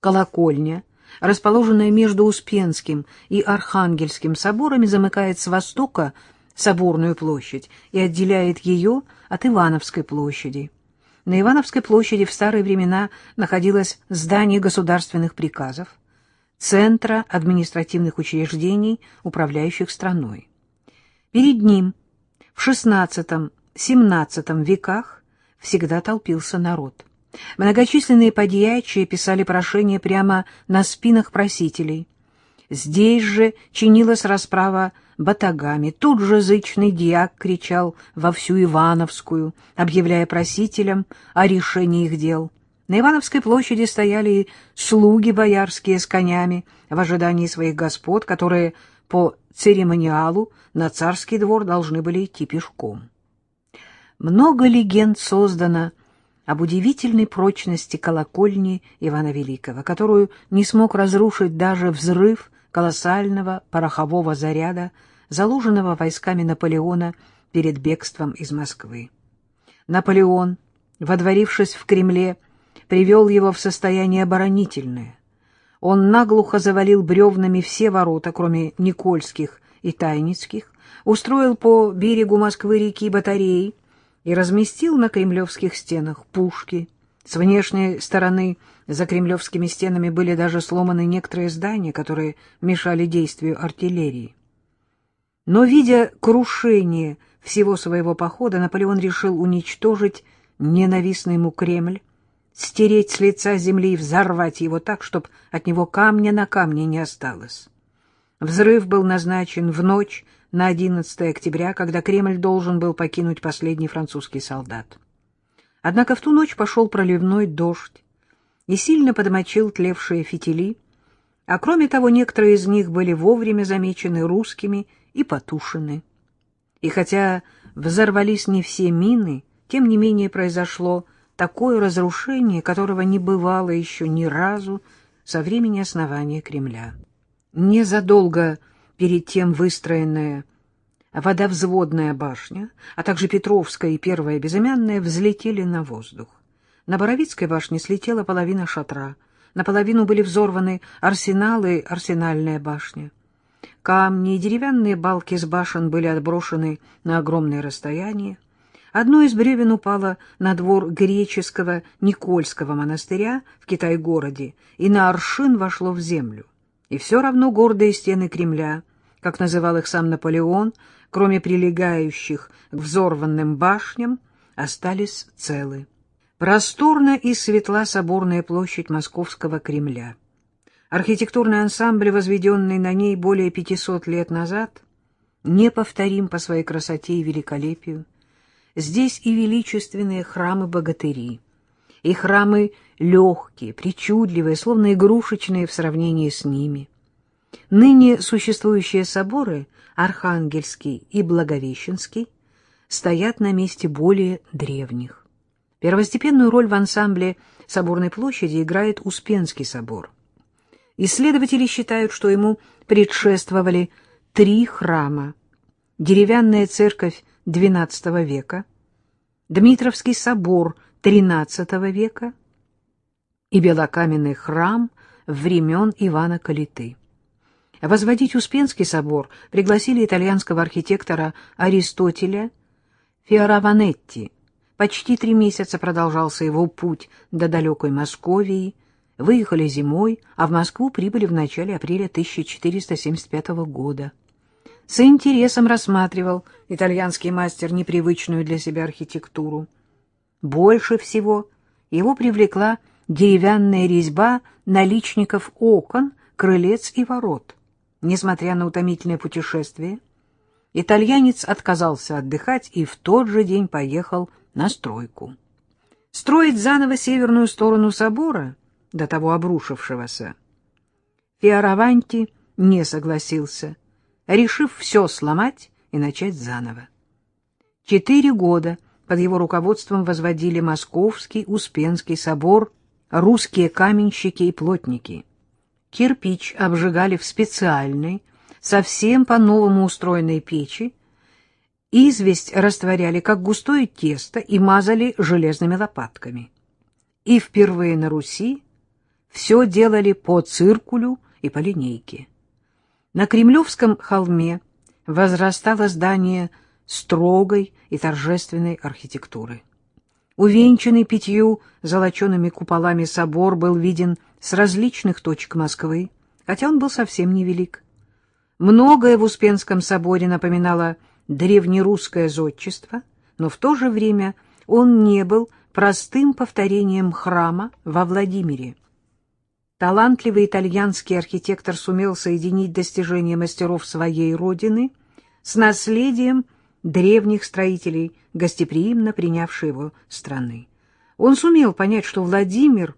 Колокольня, расположенная между Успенским и Архангельским соборами, замыкает с востока Соборную площадь и отделяет ее от Ивановской площади. На Ивановской площади в старые времена находилось здание государственных приказов, центра административных учреждений, управляющих страной. Перед ним в XVI-XVII веках всегда толпился народ. Многочисленные подьячие писали прошения прямо на спинах просителей. Здесь же чинилась расправа батагами. Тут же зычный дьяк кричал во всю Ивановскую, объявляя просителям о решении их дел. На Ивановской площади стояли слуги боярские с конями в ожидании своих господ, которые по церемониалу на царский двор должны были идти пешком. Много легенд создано об удивительной прочности колокольни Ивана Великого, которую не смог разрушить даже взрыв колоссального порохового заряда, заложенного войсками Наполеона перед бегством из Москвы. Наполеон, водворившись в Кремле, привел его в состояние оборонительное. Он наглухо завалил бревнами все ворота, кроме Никольских и Тайницких, устроил по берегу Москвы-реки батареи и разместил на кремлевских стенах пушки. С внешней стороны за кремлевскими стенами были даже сломаны некоторые здания, которые мешали действию артиллерии. Но, видя крушение всего своего похода, Наполеон решил уничтожить ненавистный ему Кремль, стереть с лица земли и взорвать его так, чтобы от него камня на камне не осталось. Взрыв был назначен в ночь на 11 октября, когда Кремль должен был покинуть последний французский солдат. Однако в ту ночь пошел проливной дождь и сильно подмочил тлевшие фитили, а кроме того некоторые из них были вовремя замечены русскими и потушены. И хотя взорвались не все мины, тем не менее произошло такое разрушение, которого не бывало еще ни разу со времени основания Кремля. Незадолго перед тем выстроенная водовзводная башня, а также Петровская и Первая Безымянная взлетели на воздух. На Боровицкой башне слетела половина шатра, наполовину были взорваны арсеналы и арсенальная башня. Камни и деревянные балки с башен были отброшены на огромное расстояние. Одно из бревен упало на двор греческого Никольского монастыря в Китай-городе и на аршин вошло в землю. И все равно гордые стены Кремля, как называл их сам Наполеон, кроме прилегающих к взорванным башням, остались целы. Просторна и светла соборная площадь Московского Кремля. Архитектурный ансамбль, возведенный на ней более 500 лет назад, неповторим по своей красоте и великолепию. Здесь и величественные храмы-богатыри, и храмы легкие, причудливые, словно игрушечные в сравнении с ними. Ныне существующие соборы, Архангельский и Благовещенский, стоят на месте более древних. Первостепенную роль в ансамбле Соборной площади играет Успенский собор. Исследователи считают, что ему предшествовали три храма. Деревянная церковь XII века, Дмитровский собор XIII века и белокаменный храм времен Ивана Калиты. Возводить Успенский собор пригласили итальянского архитектора Аристотеля Фиораванетти. Почти три месяца продолжался его путь до далекой Московии. Выехали зимой, а в Москву прибыли в начале апреля 1475 года. С интересом рассматривал итальянский мастер непривычную для себя архитектуру. Больше всего его привлекла деревянная резьба наличников окон, крылец и ворот. Несмотря на утомительное путешествие, итальянец отказался отдыхать и в тот же день поехал на стройку. Строить заново северную сторону собора, до того обрушившегося, Фиораванти не согласился, решив все сломать и начать заново. Четыре года под его руководством возводили Московский, Успенский собор, русские каменщики и плотники. Кирпич обжигали в специальной, совсем по-новому устроенной печи, известь растворяли как густое тесто и мазали железными лопатками. И впервые на Руси все делали по циркулю и по линейке. На Кремлевском холме возрастало здание строгой и торжественной архитектуры. Увенчанный пятью золочеными куполами собор был виден с различных точек Москвы, хотя он был совсем невелик. Многое в Успенском соборе напоминало древнерусское зодчество, но в то же время он не был простым повторением храма во Владимире. Талантливый итальянский архитектор сумел соединить достижения мастеров своей родины с наследием древних строителей, гостеприимно принявшей его страны. Он сумел понять, что Владимир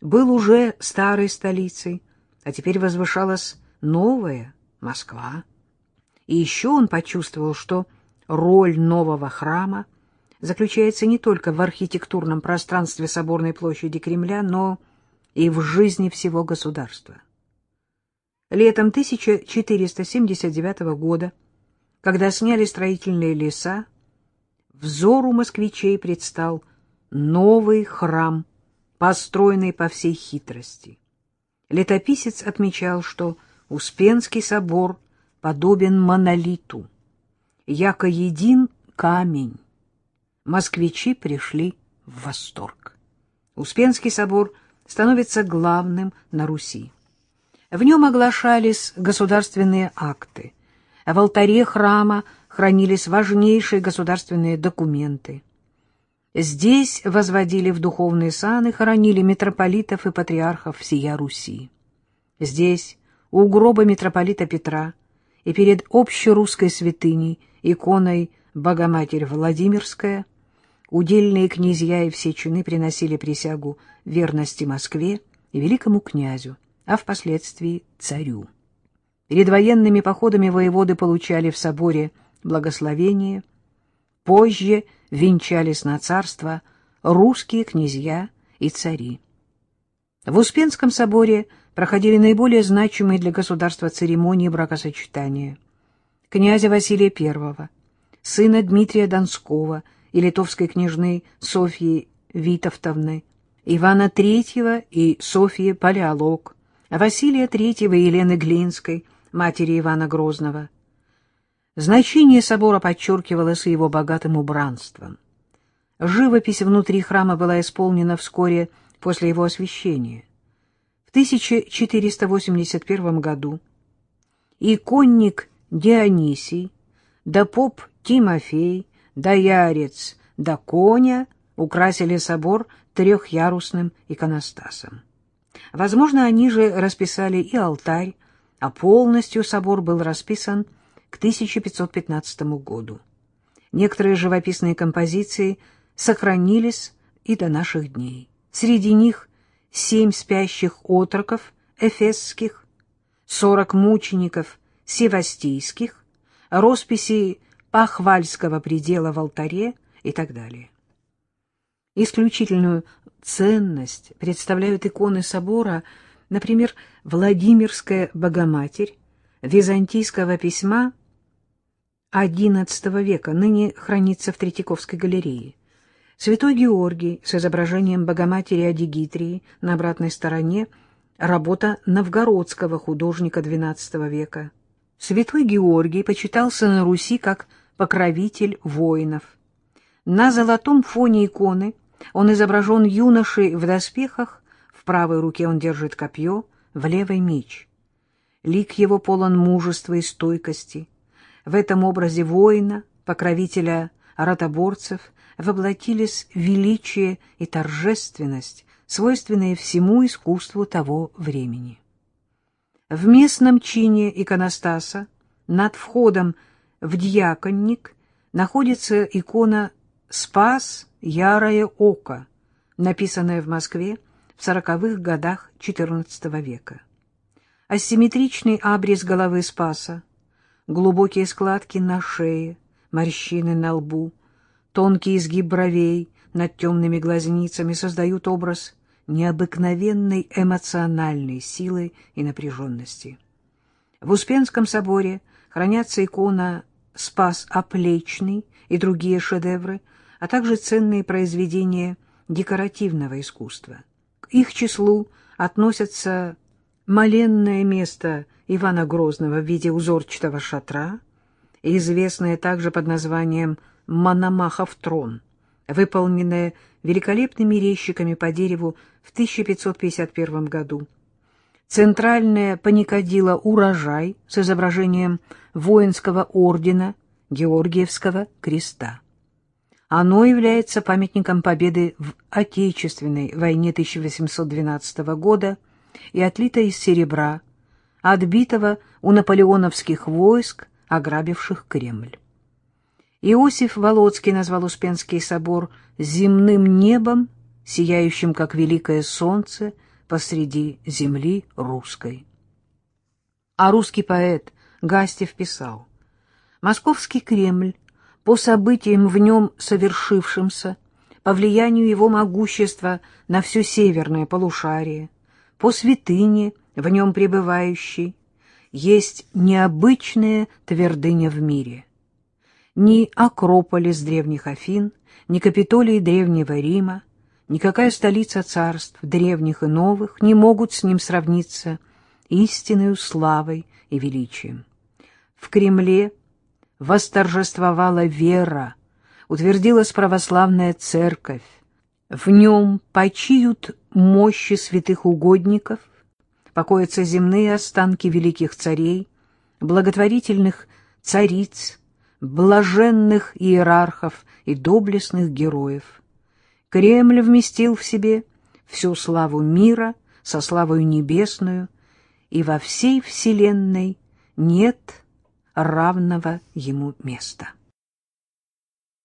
был уже старой столицей, а теперь возвышалась новая Москва. И еще он почувствовал, что роль нового храма заключается не только в архитектурном пространстве соборной площади Кремля, но и в жизни всего государства. Летом 1479 года, когда сняли строительные леса, взору москвичей предстал новый храм, построенный по всей хитрости. Летописец отмечал, что Успенский собор подобен монолиту, яко един камень. Москвичи пришли в восторг. Успенский собор становится главным на Руси. В нем оглашались государственные акты, в алтаре храма хранились важнейшие государственные документы. Здесь возводили в духовные саны, хоронили митрополитов и патриархов всея Руси. Здесь, у гроба митрополита Петра и перед общерусской святыней, иконой Богоматерь Владимирская, удельные князья и все чины приносили присягу верности Москве и великому князю, а впоследствии царю. Перед военными походами воеводы получали в соборе благословение, позже венчались на царство русские князья и цари. В Успенском соборе проходили наиболее значимые для государства церемонии бракосочетания. Князя Василия I, сына Дмитрия Донского и литовской княжны Софьи Витовтовны, Ивана III и Софьи Палеолог, Василия III и Елены Глинской, матери Ивана Грозного. Значение собора подчеркивалось его богатым убранством. Живопись внутри храма была исполнена вскоре после его освящения. В 1481 году иконник Дионисий, да поп Тимофей, да ярец, да коня украсили собор трехярусным иконостасом. Возможно, они же расписали и алтарь, а полностью собор был расписан к 1515 году. Некоторые живописные композиции сохранились и до наших дней. Среди них семь спящих отроков эфесских, сорок мучеников севастийских, росписи Пахвальского предела в алтаре и так далее. Исключительную ценность представляют иконы собора, например, Владимирская Богоматерь византийского письма XI века, ныне хранится в Третьяковской галерее. Святой Георгий с изображением Богоматери Адигитрии на обратной стороне – работа новгородского художника XII века. Святой Георгий почитался на Руси как покровитель воинов. На золотом фоне иконы он изображен юношей в доспехах, в правой руке он держит копье, в левой — меч. Лик его полон мужества и стойкости. В этом образе воина, покровителя ротоборцев, воплотились величие и торжественность, свойственные всему искусству того времени. В местном чине иконостаса над входом в дьяконник находится икона «Спас ярое око», написанная в Москве в сороковых годах XIV века. Асимметричный абрис головы Спаса, глубокие складки на шее, морщины на лбу, тонкий изгиб бровей над темными глазницами создают образ необыкновенной эмоциональной силы и напряженности. В Успенском соборе хранятся икона «Спас Оплечный» и другие шедевры, а также ценные произведения декоративного искусства. К их числу относятся моленное место Ивана Грозного в виде узорчатого шатра, известное также под названием «Мономахов трон», выполненное великолепными резчиками по дереву в 1551 году. Центральное паникадило «Урожай» с изображением воинского ордена Георгиевского креста. Оно является памятником победы в Отечественной войне 1812 года и отлито из серебра, отбитого у наполеоновских войск, ограбивших Кремль. Иосиф Волоцкий назвал Успенский собор «земным небом, сияющим, как великое солнце, посреди земли русской». А русский поэт Гастев писал «Московский Кремль по событиям в нем совершившимся, по влиянию его могущества на все северное полушарие, по святыне, в нем пребывающей, есть необычная твердыня в мире. Ни Акрополис древних Афин, ни Капитолий древнего Рима, никакая столица царств, древних и новых, не могут с ним сравниться истинной славой и величием. В Кремле восторжествовала вера, утвердилась православная церковь, в нем почиют мощи святых угодников, покоятся земные останки великих царей, благотворительных цариц, блаженных иерархов и доблестных героев. Кремль вместил в себе всю славу мира со славою небесную, и во всей вселенной нет равного ему места.